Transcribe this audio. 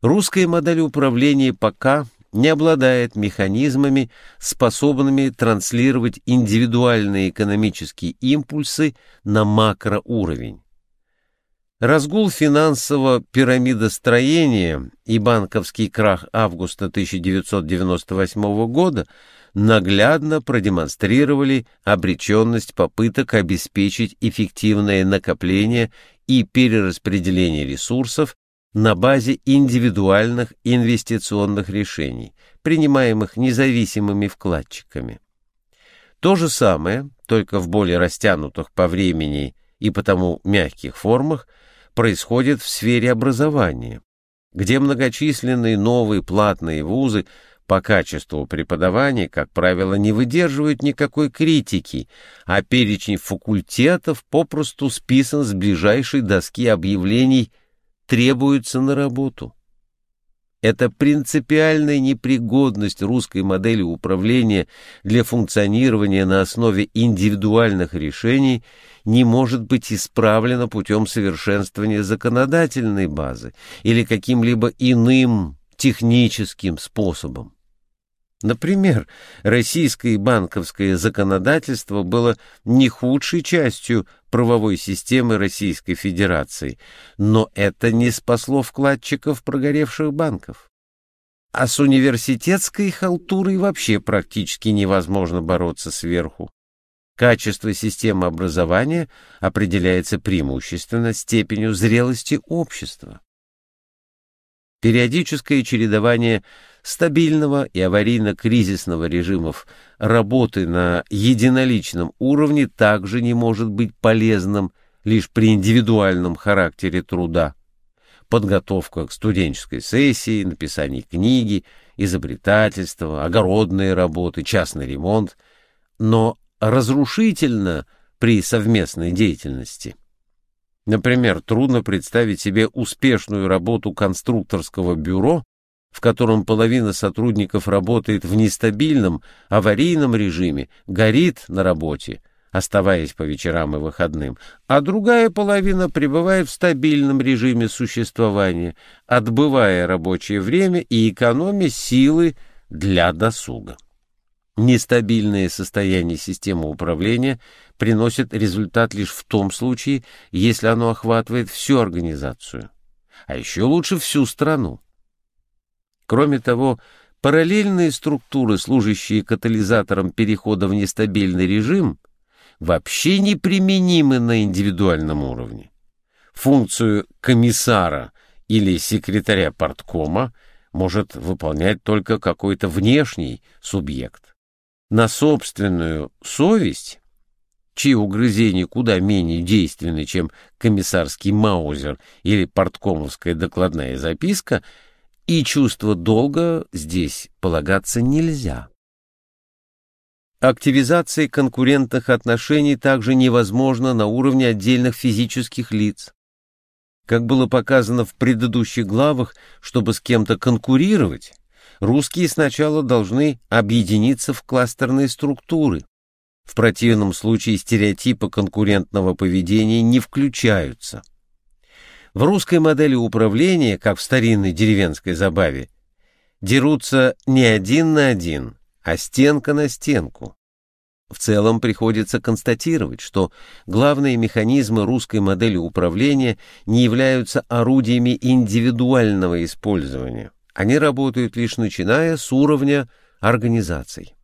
Русская модель управления пока не обладает механизмами, способными транслировать индивидуальные экономические импульсы на макроуровень. Разгул финансового пирамидостроения и банковский крах августа 1998 года наглядно продемонстрировали обреченность попыток обеспечить эффективное накопление и перераспределение ресурсов на базе индивидуальных инвестиционных решений, принимаемых независимыми вкладчиками. То же самое, только в более растянутых по времени и потому мягких формах, происходит в сфере образования, где многочисленные новые платные вузы по качеству преподавания, как правило, не выдерживают никакой критики, а перечень факультетов попросту списан с ближайшей доски объявлений «требуется на работу». Эта принципиальная непригодность русской модели управления для функционирования на основе индивидуальных решений не может быть исправлена путем совершенствования законодательной базы или каким-либо иным техническим способом. Например, российское банковское законодательство было не худшей частью правовой системы Российской Федерации, но это не спасло вкладчиков прогоревших банков. А с университетской халтурой вообще практически невозможно бороться сверху. Качество системы образования определяется преимущественно степенью зрелости общества. Периодическое чередование стабильного и аварийно-кризисного режимов работы на единоличном уровне также не может быть полезным лишь при индивидуальном характере труда. Подготовка к студенческой сессии, написание книги, изобретательство, огородные работы, частный ремонт, но разрушительно при совместной деятельности. Например, трудно представить себе успешную работу конструкторского бюро, в котором половина сотрудников работает в нестабильном, аварийном режиме, горит на работе, оставаясь по вечерам и выходным, а другая половина пребывает в стабильном режиме существования, отбывая рабочее время и экономя силы для досуга. Нестабильное состояние системы управления приносит результат лишь в том случае, если оно охватывает всю организацию, а еще лучше всю страну. Кроме того, параллельные структуры, служащие катализатором перехода в нестабильный режим, вообще неприменимы на индивидуальном уровне. Функцию комиссара или секретаря парткома может выполнять только какой-то внешний субъект на собственную совесть, чьи угрызения куда менее действенны, чем комиссарский маузер или порткомовская докладная записка, и чувство долга здесь полагаться нельзя. Активизация конкурентных отношений также невозможна на уровне отдельных физических лиц. Как было показано в предыдущих главах, чтобы с кем-то конкурировать, русские сначала должны объединиться в кластерные структуры. В противном случае стереотипы конкурентного поведения не включаются. В русской модели управления, как в старинной деревенской забаве, дерутся не один на один, а стенка на стенку. В целом приходится констатировать, что главные механизмы русской модели управления не являются орудиями индивидуального использования. Они работают лишь начиная с уровня организаций.